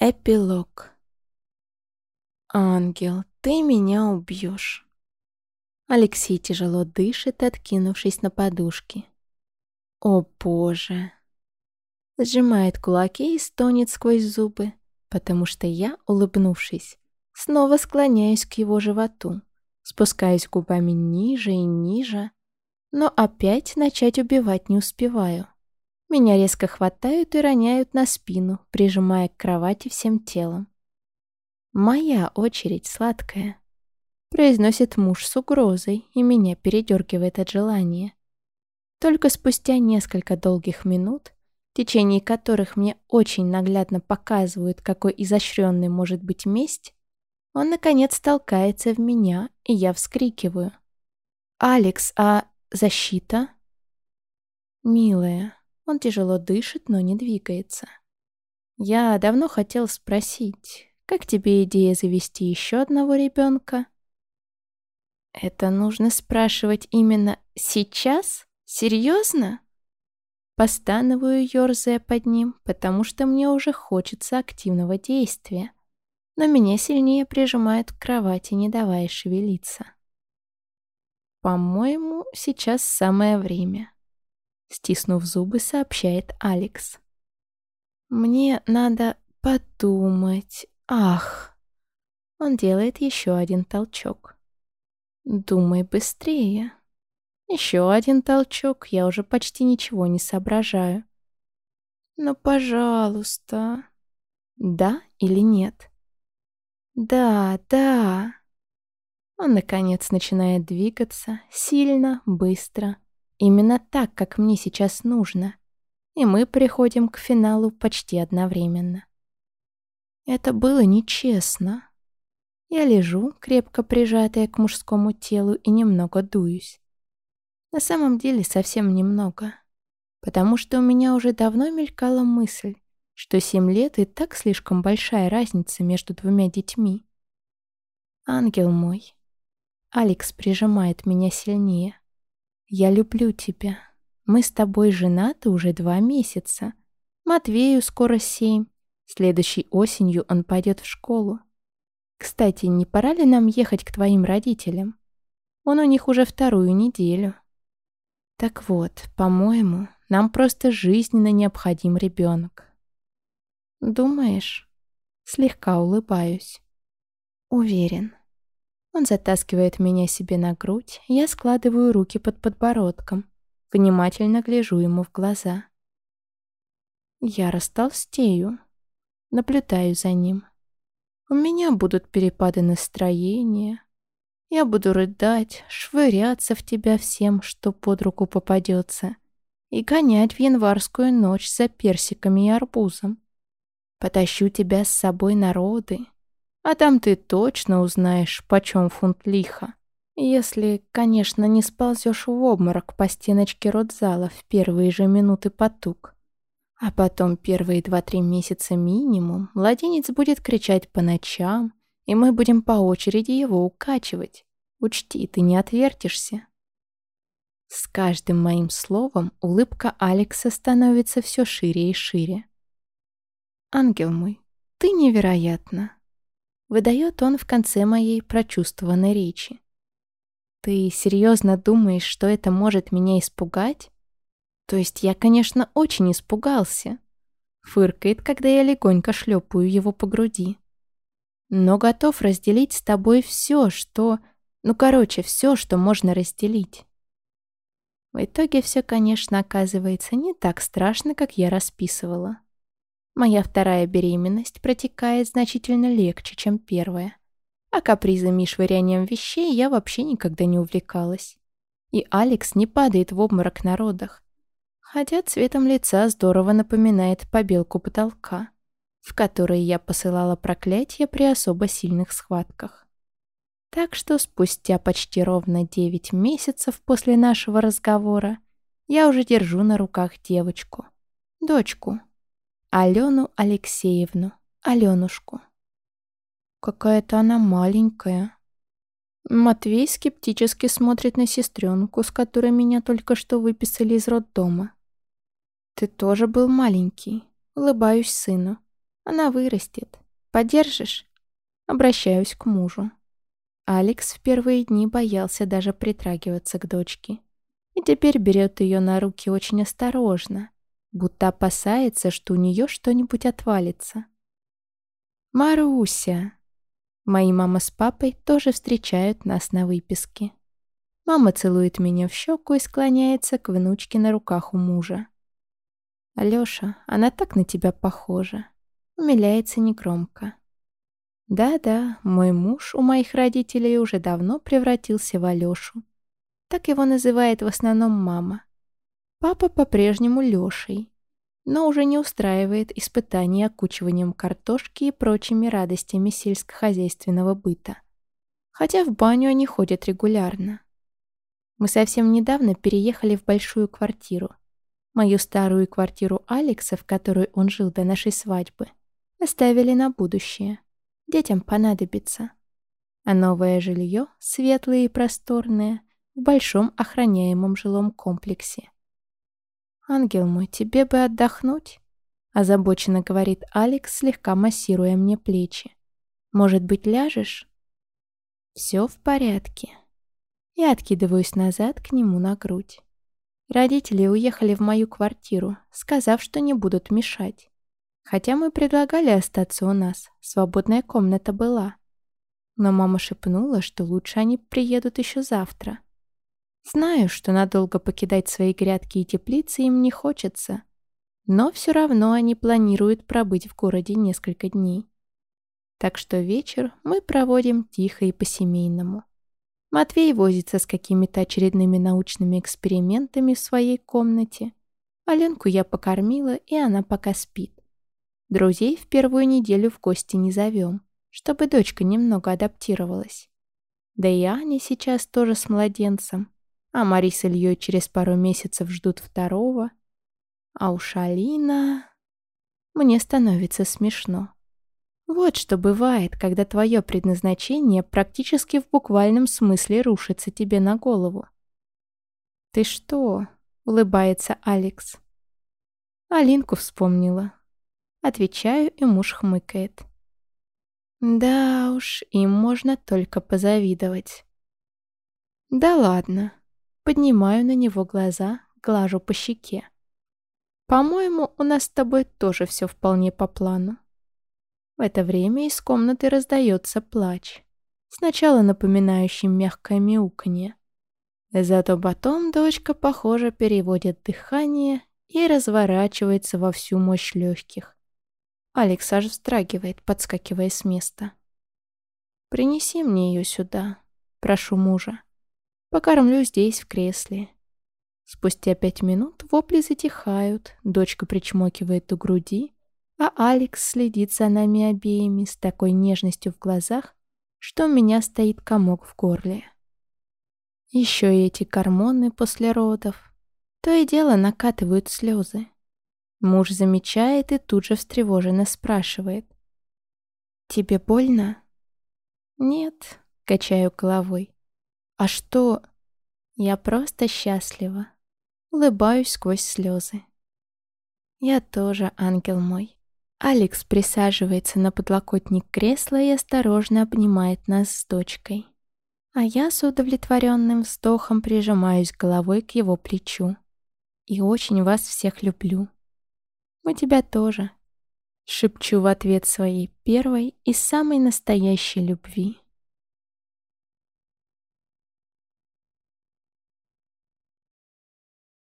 Эпилог. «Ангел, ты меня убьешь. Алексей тяжело дышит, откинувшись на подушки. «О, Боже!» Сжимает кулаки и стонет сквозь зубы, потому что я, улыбнувшись, снова склоняюсь к его животу, спускаюсь губами ниже и ниже, но опять начать убивать не успеваю. Меня резко хватают и роняют на спину, прижимая к кровати всем телом. «Моя очередь, сладкая», — произносит муж с угрозой, и меня передергивает от желания. Только спустя несколько долгих минут, в течение которых мне очень наглядно показывают, какой изощренной может быть месть, он, наконец, толкается в меня, и я вскрикиваю. «Алекс, а защита?» «Милая, он тяжело дышит, но не двигается. Я давно хотел спросить, как тебе идея завести еще одного ребенка? Это нужно спрашивать именно сейчас? Серьезно? Постанываю, ерзая под ним, потому что мне уже хочется активного действия. Но меня сильнее прижимают к кровати, не давая шевелиться. По-моему, сейчас самое время. Стиснув зубы, сообщает Алекс. «Мне надо подумать. Ах!» Он делает еще один толчок. «Думай быстрее». Еще один толчок, я уже почти ничего не соображаю. «Ну, пожалуйста». «Да или нет?» «Да, да». Он, наконец, начинает двигаться сильно, быстро, Именно так, как мне сейчас нужно. И мы приходим к финалу почти одновременно. Это было нечестно. Я лежу, крепко прижатая к мужскому телу, и немного дуюсь. На самом деле совсем немного. Потому что у меня уже давно мелькала мысль, что семь лет и так слишком большая разница между двумя детьми. Ангел мой. Алекс прижимает меня сильнее. Я люблю тебя. Мы с тобой женаты уже два месяца. Матвею скоро семь. Следующей осенью он пойдет в школу. Кстати, не пора ли нам ехать к твоим родителям? Он у них уже вторую неделю. Так вот, по-моему, нам просто жизненно необходим ребенок. Думаешь? Слегка улыбаюсь. Уверен. Он затаскивает меня себе на грудь, я складываю руки под подбородком, внимательно гляжу ему в глаза. Я растолстею, наблюдаю за ним. У меня будут перепады настроения. Я буду рыдать, швыряться в тебя всем, что под руку попадется, и гонять в январскую ночь за персиками и арбузом. Потащу тебя с собой народы, а там ты точно узнаешь, почем фунт лиха. Если, конечно, не сползешь в обморок по стеночке родзала в первые же минуты потуг. А потом первые два-три месяца минимум младенец будет кричать по ночам, и мы будем по очереди его укачивать. Учти, ты не отвертишься. С каждым моим словом улыбка Алекса становится все шире и шире. «Ангел мой, ты невероятна!» Выдает он в конце моей прочувствованной речи. «Ты серьезно думаешь, что это может меня испугать?» «То есть я, конечно, очень испугался», — фыркает, когда я легонько шлепаю его по груди. «Но готов разделить с тобой все, что... Ну, короче, все, что можно разделить». В итоге все, конечно, оказывается не так страшно, как я расписывала. Моя вторая беременность протекает значительно легче, чем первая. А капризами и швырянием вещей я вообще никогда не увлекалась. И Алекс не падает в обморок на родах. Хотя цветом лица здорово напоминает побелку потолка, в которой я посылала проклятия при особо сильных схватках. Так что спустя почти ровно 9 месяцев после нашего разговора я уже держу на руках девочку, дочку, Алену Алексеевну, Аленушку. Какая-то она маленькая. Матвей скептически смотрит на сестренку, с которой меня только что выписали из роддома. Ты тоже был маленький. Улыбаюсь сыну. Она вырастет. Поддержишь? Обращаюсь к мужу. Алекс в первые дни боялся даже притрагиваться к дочке. И теперь берет ее на руки очень осторожно, будто опасается, что у нее что-нибудь отвалится. «Маруся!» Мои мама с папой тоже встречают нас на выписке. Мама целует меня в щеку и склоняется к внучке на руках у мужа. «Алёша, она так на тебя похожа», — умиляется негромко. Да-да, мой муж у моих родителей уже давно превратился в Алёшу. Так его называет в основном мама. Папа по-прежнему Лёшей, но уже не устраивает испытаний окучиванием картошки и прочими радостями сельскохозяйственного быта. Хотя в баню они ходят регулярно. Мы совсем недавно переехали в большую квартиру. Мою старую квартиру Алекса, в которой он жил до нашей свадьбы, оставили на будущее. Детям понадобится. А новое жилье, светлое и просторное, в большом охраняемом жилом комплексе. «Ангел мой, тебе бы отдохнуть?» Озабоченно говорит Алекс, слегка массируя мне плечи. «Может быть, ляжешь?» «Все в порядке». Я откидываюсь назад к нему на грудь. Родители уехали в мою квартиру, сказав, что не будут мешать. Хотя мы предлагали остаться у нас, свободная комната была. Но мама шепнула, что лучше они приедут еще завтра. Знаю, что надолго покидать свои грядки и теплицы им не хочется, но все равно они планируют пробыть в городе несколько дней. Так что вечер мы проводим тихо и по-семейному. Матвей возится с какими-то очередными научными экспериментами в своей комнате. Аленку я покормила, и она пока спит. Друзей в первую неделю в гости не зовем, чтобы дочка немного адаптировалась. Да и Аня сейчас тоже с младенцем, а Мари с Ильей через пару месяцев ждут второго. А уж Алина... Мне становится смешно. Вот что бывает, когда твое предназначение практически в буквальном смысле рушится тебе на голову. «Ты что?» — улыбается Алекс. Алинку вспомнила. Отвечаю, и муж хмыкает. Да уж, им можно только позавидовать. Да ладно. Поднимаю на него глаза, глажу по щеке. По-моему, у нас с тобой тоже все вполне по плану. В это время из комнаты раздается плач. Сначала напоминающий мягкое мяуканье. Зато потом дочка, похоже, переводит дыхание и разворачивается во всю мощь легких. Алекс аж вздрагивает, подскакивая с места. «Принеси мне ее сюда», — прошу мужа. «Покормлю здесь, в кресле». Спустя пять минут вопли затихают, дочка причмокивает у груди, а Алекс следит за нами обеими с такой нежностью в глазах, что у меня стоит комок в горле. Еще и эти гормоны после родов. То и дело накатывают слезы. Муж замечает и тут же встревоженно спрашивает. «Тебе больно?» «Нет», — качаю головой. «А что?» «Я просто счастлива». Улыбаюсь сквозь слезы. «Я тоже, ангел мой». Алекс присаживается на подлокотник кресла и осторожно обнимает нас с дочкой. А я с удовлетворенным вздохом прижимаюсь головой к его плечу. И очень вас всех люблю. «Мы тебя тоже», — шепчу в ответ своей первой и самой настоящей любви.